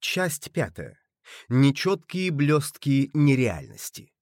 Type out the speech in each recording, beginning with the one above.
Часть пятая. Нечеткие блестки нереальности.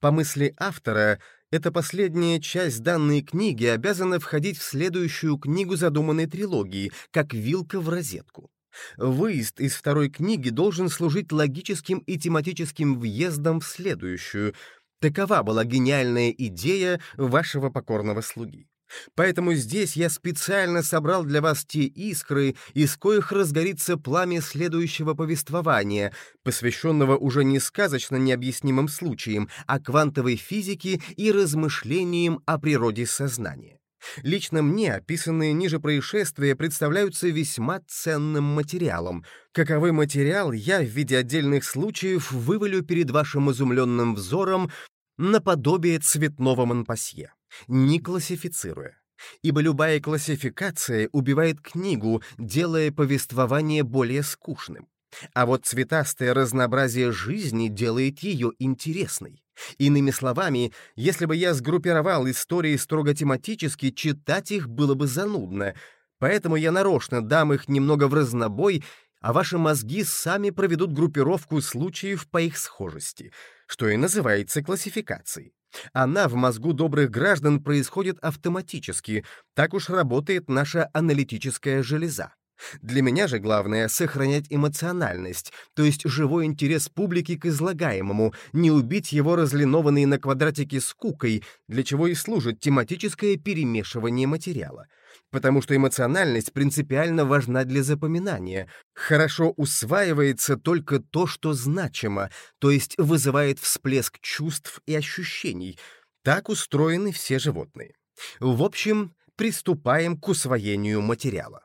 По мысли автора, эта последняя часть данной книги обязана входить в следующую книгу задуманной трилогии, как вилка в розетку. Выезд из второй книги должен служить логическим и тематическим въездом в следующую. Такова была гениальная идея вашего покорного слуги. Поэтому здесь я специально собрал для вас те искры, из коих разгорится пламя следующего повествования, посвященного уже не сказочно необъяснимым случаям, а квантовой физике и размышлениям о природе сознания. Лично мне описанные ниже происшествия представляются весьма ценным материалом. Каковой материал я в виде отдельных случаев вывалю перед вашим изумленным взором наподобие цветного монпасье не классифицируя. Ибо любая классификация убивает книгу, делая повествование более скучным. А вот цветастое разнообразие жизни делает ее интересной. Иными словами, если бы я сгруппировал истории строго тематически, читать их было бы занудно. Поэтому я нарочно дам их немного в разнобой, а ваши мозги сами проведут группировку случаев по их схожести, что и называется классификацией. Она в мозгу добрых граждан происходит автоматически, так уж работает наша аналитическая железа. Для меня же главное — сохранять эмоциональность, то есть живой интерес публики к излагаемому, не убить его разлинованной на квадратике скукой, для чего и служит тематическое перемешивание материала — потому что эмоциональность принципиально важна для запоминания. Хорошо усваивается только то, что значимо, то есть вызывает всплеск чувств и ощущений. Так устроены все животные. В общем, приступаем к усвоению материала.